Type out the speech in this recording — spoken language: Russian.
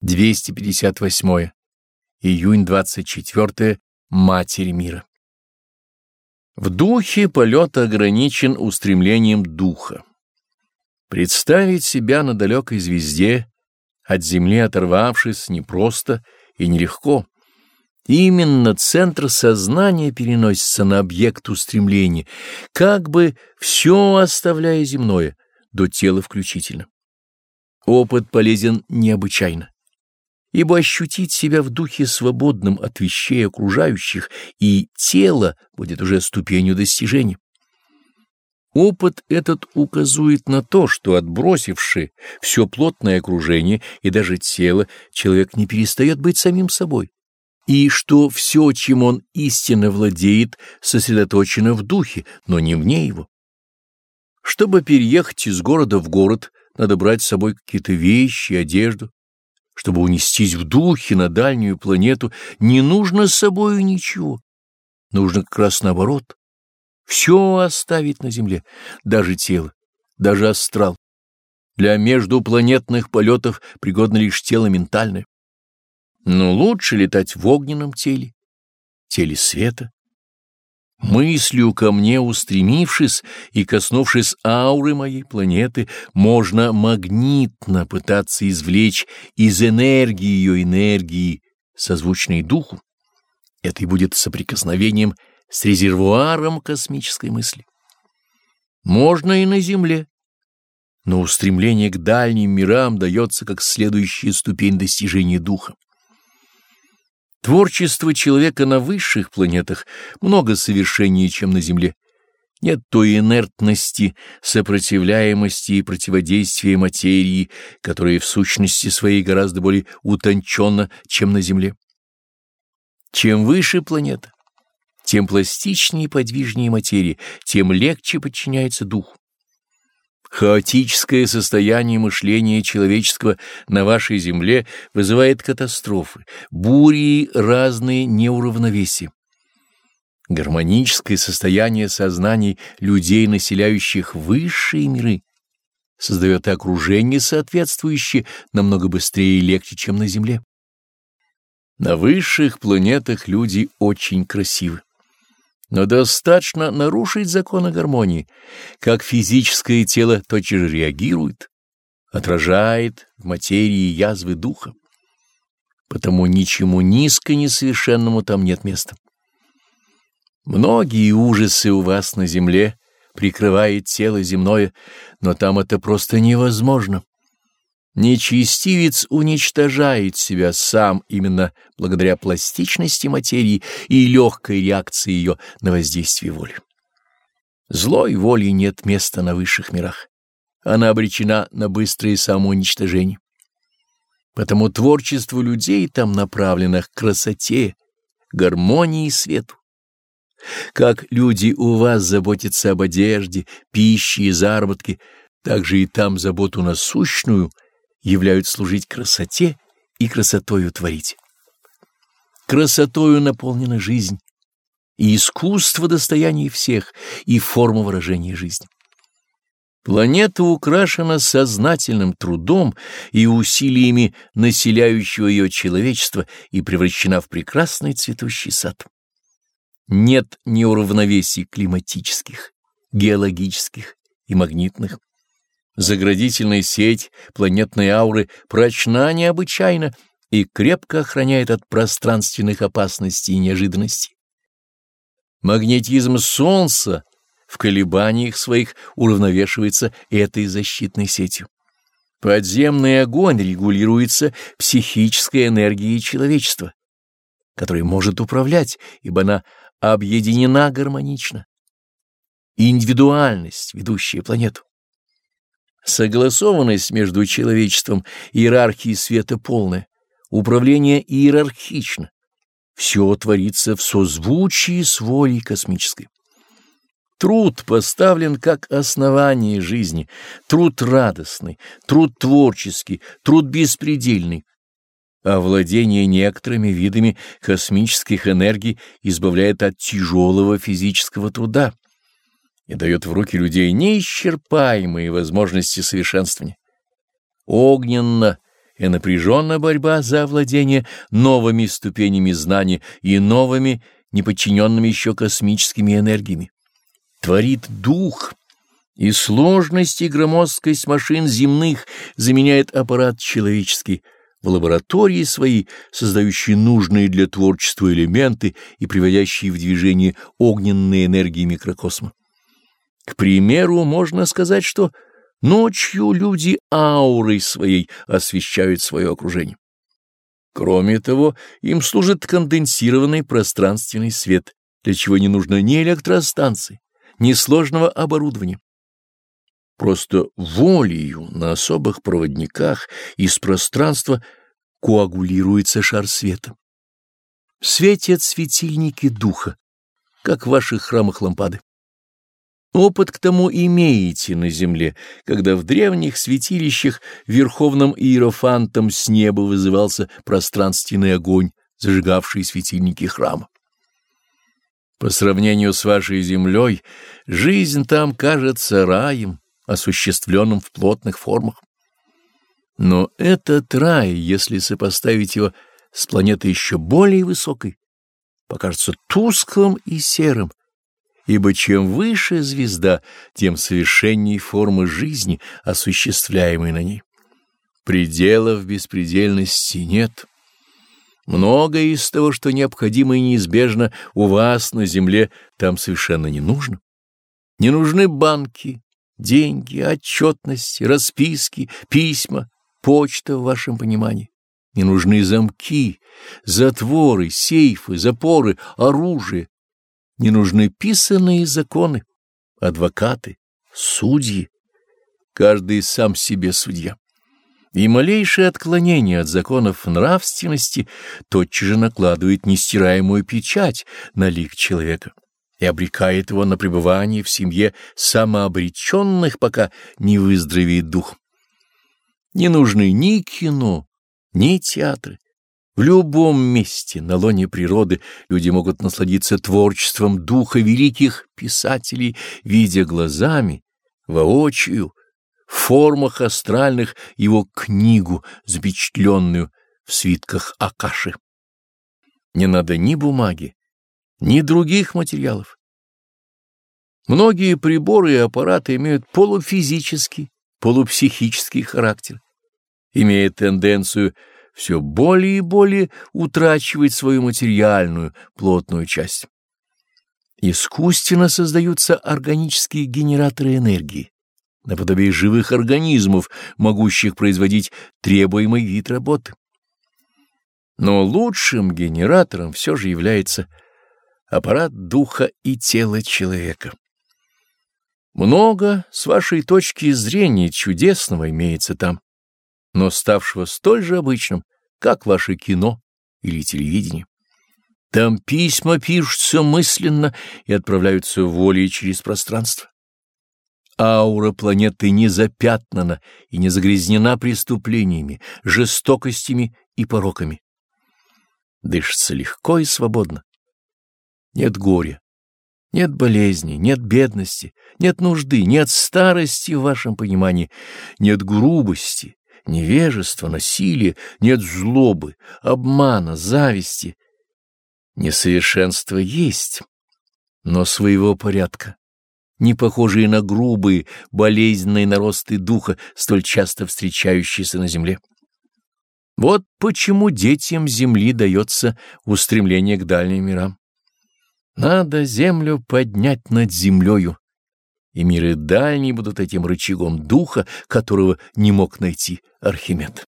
258. Июнь 24. Матерь мира. В духе полет ограничен устремлением духа. Представить себя на далекой звезде, от земли оторвавшись, непросто и нелегко. Именно центр сознания переносится на объект устремления, как бы все оставляя земное, до тела включительно. Опыт полезен необычайно ибо ощутить себя в духе свободным от вещей окружающих и тело будет уже ступенью достижения. Опыт этот указывает на то, что отбросивший все плотное окружение и даже тело, человек не перестает быть самим собой, и что все, чем он истинно владеет, сосредоточено в духе, но не вне его. Чтобы переехать из города в город, надо брать с собой какие-то вещи, одежду, чтобы унестись в духе на дальнюю планету, не нужно с собою ничего. Нужно как раз наоборот. Все оставить на Земле, даже тело, даже астрал. Для междупланетных полетов пригодно лишь тело ментальное. Но лучше летать в огненном теле, теле света, Мыслью ко мне устремившись и коснувшись ауры моей планеты, можно магнитно пытаться извлечь из энергии ее энергии, созвучной духу. Это и будет соприкосновением с резервуаром космической мысли. Можно и на Земле, но устремление к дальним мирам дается как следующая ступень достижения духа. Творчество человека на высших планетах много совершеннее, чем на Земле. Нет той инертности, сопротивляемости и противодействия материи, которая в сущности своей гораздо более утончена, чем на Земле. Чем выше планета, тем пластичнее и подвижнее материя, тем легче подчиняется духу. Хаотическое состояние мышления человеческого на вашей земле вызывает катастрофы, бури разные неуравновесия. Гармоническое состояние сознаний людей, населяющих высшие миры, создает окружение соответствующее намного быстрее и легче, чем на Земле. На высших планетах люди очень красивы. Но достаточно нарушить законы гармонии, как физическое тело тотчас же реагирует, отражает в материи язвы духа. Потому ничему низко несовершенному там нет места. Многие ужасы у вас на земле прикрывает тело земное, но там это просто невозможно. Нечестивец уничтожает себя сам именно благодаря пластичности материи и легкой реакции ее на воздействие воли. Злой воли нет места на высших мирах. Она обречена на быстрое самоуничтожение. Потому творчество людей там направлено к красоте, гармонии и свету. Как люди у вас заботятся об одежде, пище и заработке, так же и там заботу насущную — являют служить красоте и красотою творить. Красотою наполнена жизнь, и искусство достояние всех, и форма выражения жизни. Планета украшена сознательным трудом и усилиями населяющего ее человечества и превращена в прекрасный цветущий сад. Нет неуравновесий климатических, геологических и магнитных. Заградительная сеть планетной ауры прочна необычайно и крепко охраняет от пространственных опасностей и неожиданностей. Магнетизм Солнца в колебаниях своих уравновешивается этой защитной сетью. Подземный огонь регулируется психической энергией человечества, которой может управлять, ибо она объединена гармонично. Индивидуальность, ведущая планету. Согласованность между человечеством и иерархией света полная, управление иерархично. Все творится в созвучии с волей космической. Труд поставлен как основание жизни, труд радостный, труд творческий, труд беспредельный. А владение некоторыми видами космических энергий избавляет от тяжелого физического труда и дает в руки людей неисчерпаемые возможности совершенствования. Огненно и напряженная борьба за овладение новыми ступенями знания и новыми, неподчиненными еще космическими энергиями. Творит дух, и сложность и громоздкость машин земных заменяет аппарат человеческий, в лаборатории своей, создающие нужные для творчества элементы и приводящие в движение огненные энергии микрокосма. К примеру, можно сказать, что ночью люди аурой своей освещают свое окружение. Кроме того, им служит конденсированный пространственный свет, для чего не нужно ни электростанции, ни сложного оборудования. Просто волею на особых проводниках из пространства коагулируется шар света. Светят светильники духа, как в ваших храмах лампады. Опыт к тому имеете на земле, когда в древних святилищах верховным иерофантом с неба вызывался пространственный огонь, зажигавший светильники храма. По сравнению с вашей землей, жизнь там кажется раем, осуществленным в плотных формах. Но этот рай, если сопоставить его с планетой еще более высокой, покажется тусклым и серым, ибо чем выше звезда, тем совершеннее формы жизни, осуществляемой на ней. Пределов беспредельности нет. Многое из того, что необходимо и неизбежно у вас на земле, там совершенно не нужно. Не нужны банки, деньги, отчетность, расписки, письма, почта в вашем понимании. Не нужны замки, затворы, сейфы, запоры, оружие. Не нужны писанные законы, адвокаты, судьи. Каждый сам себе судья. И малейшее отклонение от законов нравственности тотчас же накладывает нестираемую печать на лик человека и обрекает его на пребывание в семье самообреченных, пока не выздоровеет дух. Не нужны ни кино, ни театры. В любом месте на лоне природы люди могут насладиться творчеством духа великих писателей, видя глазами, воочию, в формах астральных его книгу, запечатленную в свитках Акаши. Не надо ни бумаги, ни других материалов. Многие приборы и аппараты имеют полуфизический, полупсихический характер, имея тенденцию все более и более утрачивать свою материальную, плотную часть. Искусственно создаются органические генераторы энергии, наподобие живых организмов, могущих производить требуемый вид работы. Но лучшим генератором все же является аппарат духа и тела человека. Много, с вашей точки зрения, чудесного имеется там, но ставшего столь же обычным, как ваше кино или телевидение. Там письма пишутся мысленно и отправляются волей через пространство. Аура планеты не запятнана и не загрязнена преступлениями, жестокостями и пороками. Дышится легко и свободно нет горя, нет болезни, нет бедности, нет нужды, нет старости в вашем понимании, нет грубости, невежества, насилия, нет злобы, обмана, зависти. Несовершенство есть, но своего порядка, не похожие на грубые, болезненные наросты духа, столь часто встречающиеся на земле. Вот почему детям земли дается устремление к дальним мирам. Надо землю поднять над землею, и миры дальние будут этим рычагом духа, которого не мог найти Архимед.